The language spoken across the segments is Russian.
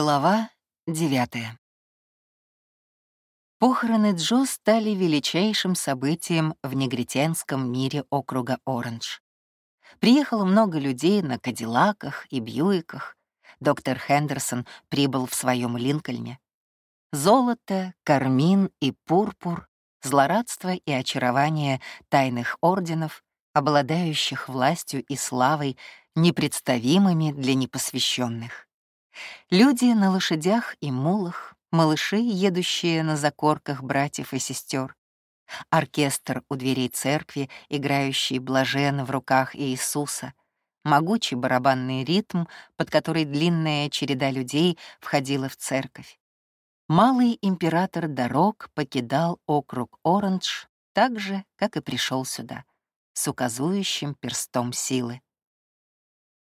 Глава девятая. Похороны Джо стали величайшим событием в негритянском мире округа Оранж. Приехало много людей на Кадиллаках и Бьюиках. Доктор Хендерсон прибыл в своем Линкольне. Золото, кармин и пурпур, злорадство и очарование тайных орденов, обладающих властью и славой, непредставимыми для непосвященных. Люди на лошадях и мулах, малыши, едущие на закорках братьев и сестер, оркестр у дверей церкви, играющий блаженно в руках Иисуса, могучий барабанный ритм, под который длинная череда людей входила в церковь. Малый император дорог покидал округ Оранж так же, как и пришел сюда, с указующим перстом силы.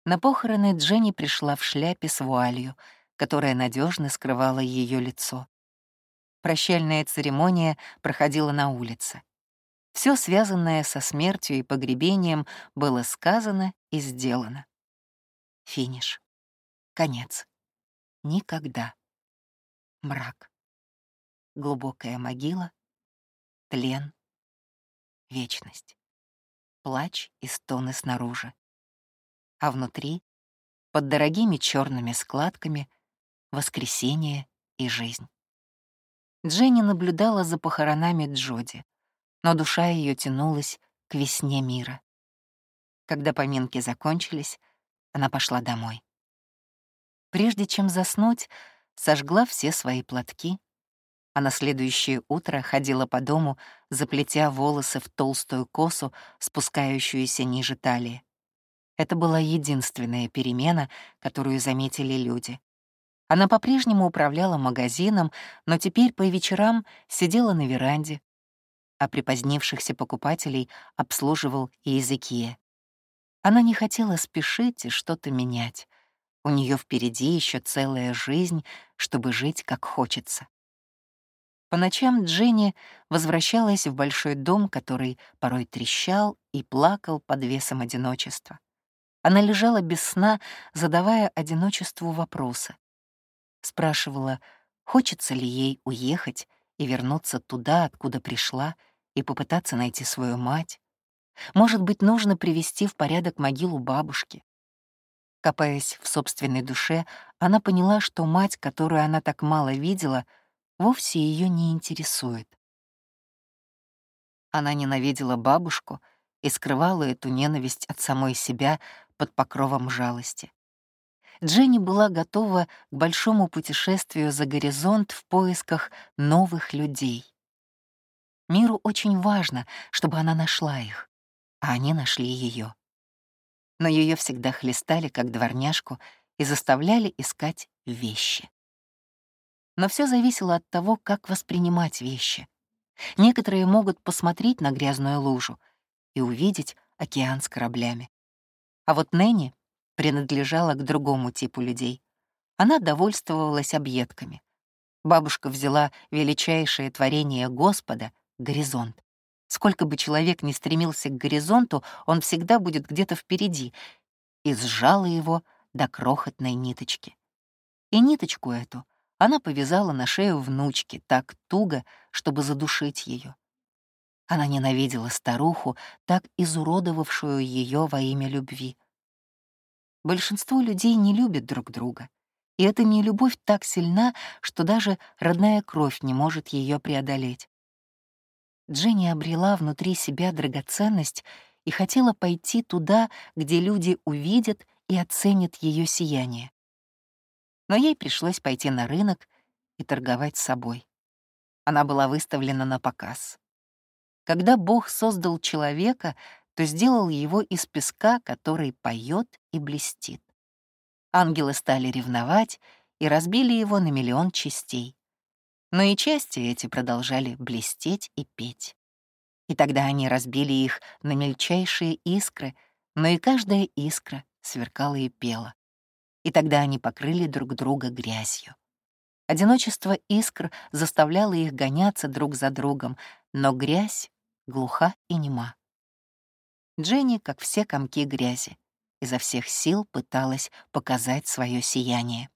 На похороны Дженни пришла в шляпе с вуалью, которая надежно скрывала ее лицо. Прощальная церемония проходила на улице. Все связанное со смертью и погребением было сказано и сделано. Финиш. Конец. Никогда. Мрак. Глубокая могила. Тлен. Вечность. Плач и стоны снаружи а внутри, под дорогими черными складками, воскресение и жизнь. Дженни наблюдала за похоронами Джоди, но душа ее тянулась к весне мира. Когда поминки закончились, она пошла домой. Прежде чем заснуть, сожгла все свои платки, а на следующее утро ходила по дому, заплетя волосы в толстую косу, спускающуюся ниже талии. Это была единственная перемена, которую заметили люди. Она по-прежнему управляла магазином, но теперь по вечерам сидела на веранде, а припозднившихся покупателей обслуживал и Иезекия. Она не хотела спешить и что-то менять. У нее впереди еще целая жизнь, чтобы жить как хочется. По ночам Дженни возвращалась в большой дом, который порой трещал и плакал под весом одиночества. Она лежала без сна, задавая одиночеству вопросы. Спрашивала, хочется ли ей уехать и вернуться туда, откуда пришла, и попытаться найти свою мать. Может быть, нужно привести в порядок могилу бабушки. Копаясь в собственной душе, она поняла, что мать, которую она так мало видела, вовсе ее не интересует. Она ненавидела бабушку и скрывала эту ненависть от самой себя, под покровом жалости. Дженни была готова к большому путешествию за горизонт в поисках новых людей. Миру очень важно, чтобы она нашла их, а они нашли ее. Но ее всегда хлестали, как дворняжку, и заставляли искать вещи. Но все зависело от того, как воспринимать вещи. Некоторые могут посмотреть на грязную лужу и увидеть океан с кораблями. А вот Нэнни принадлежала к другому типу людей. Она довольствовалась объедками. Бабушка взяла величайшее творение Господа — горизонт. Сколько бы человек ни стремился к горизонту, он всегда будет где-то впереди, и сжала его до крохотной ниточки. И ниточку эту она повязала на шею внучки так туго, чтобы задушить ее. Она ненавидела старуху, так изуродовавшую ее во имя любви. Большинство людей не любят друг друга, и эта нелюбовь так сильна, что даже родная кровь не может ее преодолеть. Дженни обрела внутри себя драгоценность и хотела пойти туда, где люди увидят и оценят ее сияние. Но ей пришлось пойти на рынок и торговать собой. Она была выставлена на показ. Когда Бог создал человека, то сделал его из песка, который поет и блестит. Ангелы стали ревновать и разбили его на миллион частей. Но и части эти продолжали блестеть и петь. И тогда они разбили их на мельчайшие искры, но и каждая искра сверкала и пела. И тогда они покрыли друг друга грязью. Одиночество искр заставляло их гоняться друг за другом, но грязь глуха и нема. Дженни, как все комки грязи, изо всех сил пыталась показать свое сияние.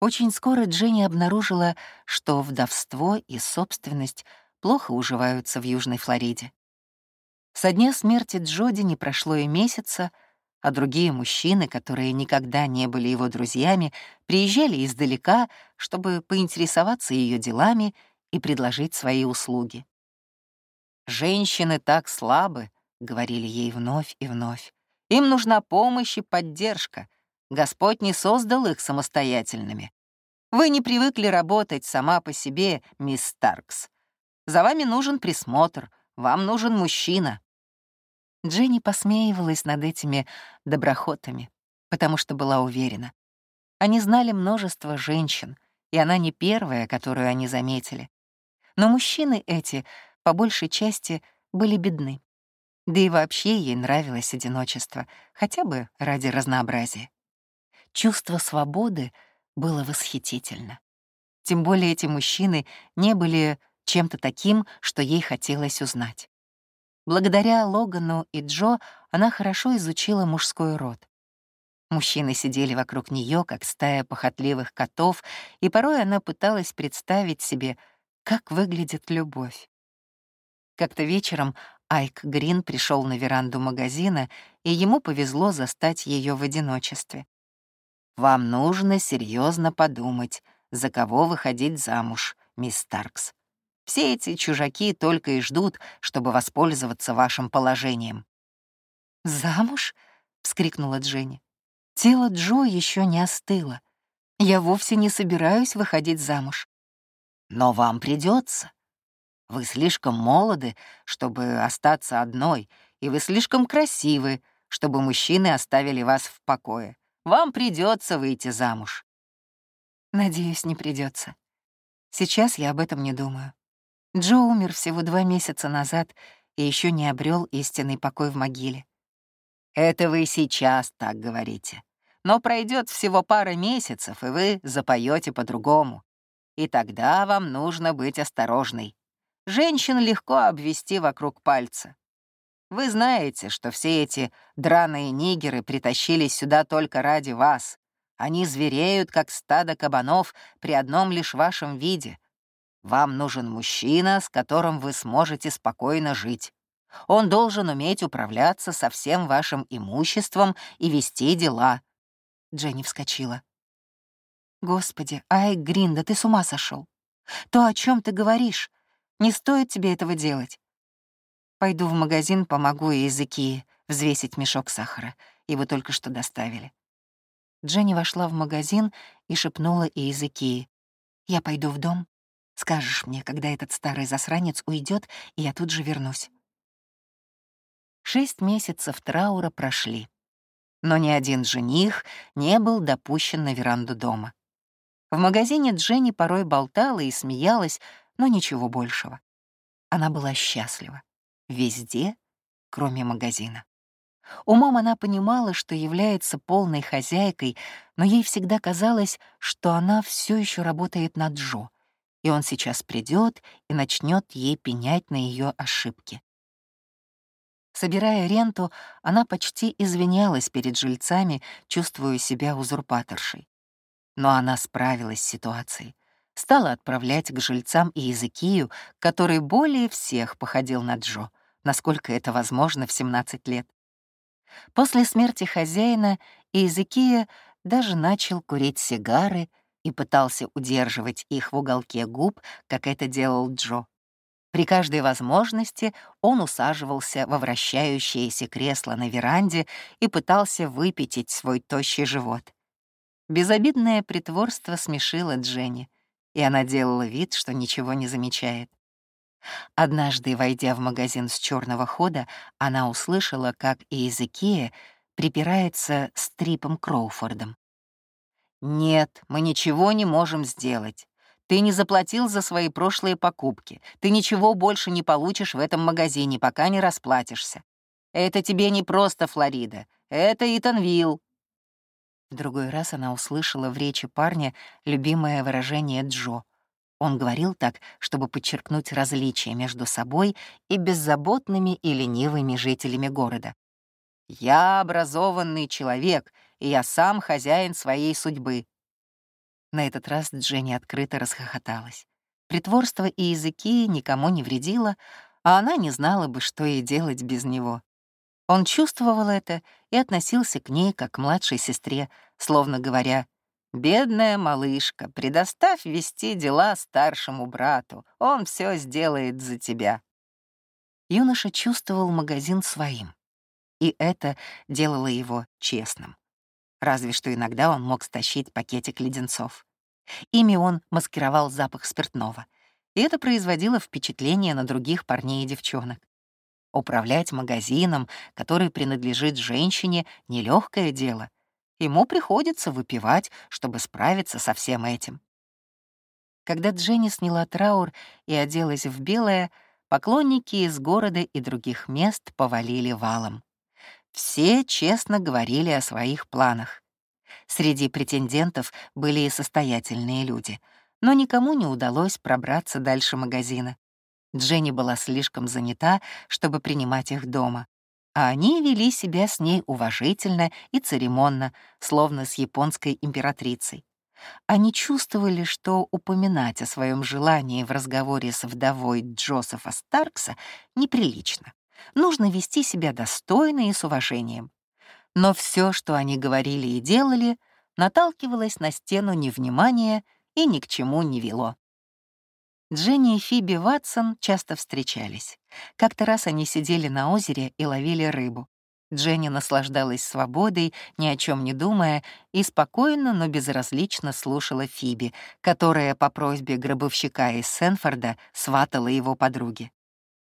Очень скоро Дженни обнаружила, что вдовство и собственность плохо уживаются в Южной Флориде. Со дня смерти Джоди не прошло и месяца, а другие мужчины, которые никогда не были его друзьями, приезжали издалека, чтобы поинтересоваться ее делами и предложить свои услуги. «Женщины так слабы», — говорили ей вновь и вновь. «Им нужна помощь и поддержка. Господь не создал их самостоятельными. Вы не привыкли работать сама по себе, мисс Старкс. За вами нужен присмотр, вам нужен мужчина». Дженни посмеивалась над этими доброхотами, потому что была уверена. Они знали множество женщин, и она не первая, которую они заметили. Но мужчины эти, по большей части, были бедны. Да и вообще ей нравилось одиночество, хотя бы ради разнообразия. Чувство свободы было восхитительно. Тем более эти мужчины не были чем-то таким, что ей хотелось узнать. Благодаря Логану и Джо она хорошо изучила мужской род. Мужчины сидели вокруг нее, как стая похотливых котов, и порой она пыталась представить себе, как выглядит любовь. Как-то вечером Айк Грин пришел на веранду магазина, и ему повезло застать ее в одиночестве. «Вам нужно серьезно подумать, за кого выходить замуж, мисс Старкс. Все эти чужаки только и ждут, чтобы воспользоваться вашим положением». «Замуж?» — вскрикнула Дженни. Тело Джо еще не остыло. Я вовсе не собираюсь выходить замуж. Но вам придется. Вы слишком молоды, чтобы остаться одной, и вы слишком красивы, чтобы мужчины оставили вас в покое. Вам придется выйти замуж. Надеюсь, не придется. Сейчас я об этом не думаю. Джо умер всего два месяца назад и еще не обрел истинный покой в могиле. Это вы сейчас так говорите. Но пройдет всего пара месяцев, и вы запоете по-другому. И тогда вам нужно быть осторожной. Женщин легко обвести вокруг пальца. Вы знаете, что все эти драные нигеры притащились сюда только ради вас. Они звереют, как стадо кабанов, при одном лишь вашем виде. Вам нужен мужчина, с которым вы сможете спокойно жить. Он должен уметь управляться со всем вашим имуществом и вести дела». Дженни вскочила. «Господи, Ай, Грин, да ты с ума сошел. То, о чем ты говоришь, не стоит тебе этого делать. Пойду в магазин, помогу языки взвесить мешок сахара. Его только что доставили». Дженни вошла в магазин и шепнула языки. «Я пойду в дом. Скажешь мне, когда этот старый засранец уйдет, и я тут же вернусь». Шесть месяцев траура прошли, но ни один жених не был допущен на веранду дома. В магазине Дженни порой болтала и смеялась, но ничего большего. Она была счастлива. Везде, кроме магазина. Умом она понимала, что является полной хозяйкой, но ей всегда казалось, что она все еще работает на Джо, и он сейчас придет и начнет ей пенять на ее ошибки. Собирая ренту, она почти извинялась перед жильцами, чувствуя себя узурпаторшей. Но она справилась с ситуацией. Стала отправлять к жильцам и Языкию, который более всех походил на Джо, насколько это возможно в 17 лет. После смерти хозяина Иезекия даже начал курить сигары и пытался удерживать их в уголке губ, как это делал Джо. При каждой возможности он усаживался во вращающееся кресло на веранде и пытался выпятить свой тощий живот. Безобидное притворство смешило Дженни, и она делала вид, что ничего не замечает. Однажды, войдя в магазин с черного хода, она услышала, как Иезекия припирается с Трипом Кроуфордом. «Нет, мы ничего не можем сделать. Ты не заплатил за свои прошлые покупки. Ты ничего больше не получишь в этом магазине, пока не расплатишься. Это тебе не просто Флорида. Это Итанвилл. В другой раз она услышала в речи парня любимое выражение Джо. Он говорил так, чтобы подчеркнуть различия между собой и беззаботными и ленивыми жителями города. «Я образованный человек, и я сам хозяин своей судьбы. На этот раз Дженни открыто расхохоталась. Притворство и языки никому не вредило, а она не знала бы, что ей делать без него. Он чувствовал это и относился к ней как к младшей сестре, словно говоря, «Бедная малышка, предоставь вести дела старшему брату, он все сделает за тебя». Юноша чувствовал магазин своим, и это делало его честным. Разве что иногда он мог стащить пакетик леденцов. Ими он маскировал запах спиртного, и это производило впечатление на других парней и девчонок. Управлять магазином, который принадлежит женщине, — нелегкое дело. Ему приходится выпивать, чтобы справиться со всем этим. Когда Дженни сняла траур и оделась в белое, поклонники из города и других мест повалили валом. Все честно говорили о своих планах. Среди претендентов были и состоятельные люди — но никому не удалось пробраться дальше магазина. Дженни была слишком занята, чтобы принимать их дома, а они вели себя с ней уважительно и церемонно, словно с японской императрицей. Они чувствовали, что упоминать о своем желании в разговоре с вдовой Джозефа Старкса неприлично. Нужно вести себя достойно и с уважением. Но все, что они говорили и делали, наталкивалось на стену невнимания и ни к чему не вело. Дженни и Фиби Ватсон часто встречались. Как-то раз они сидели на озере и ловили рыбу. Дженни наслаждалась свободой, ни о чем не думая, и спокойно, но безразлично слушала Фиби, которая по просьбе гробовщика из Сенфорда сватала его подруге.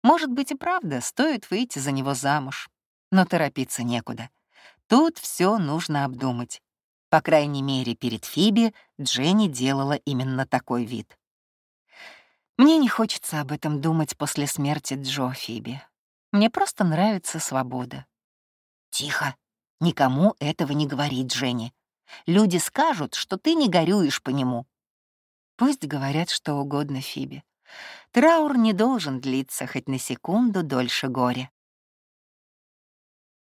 Может быть и правда, стоит выйти за него замуж. Но торопиться некуда. Тут все нужно обдумать. По крайней мере, перед Фиби Дженни делала именно такой вид. Мне не хочется об этом думать после смерти Джо, Фиби. Мне просто нравится свобода. Тихо. Никому этого не говори, Дженни. Люди скажут, что ты не горюешь по нему. Пусть говорят что угодно, Фиби. Траур не должен длиться хоть на секунду дольше горя.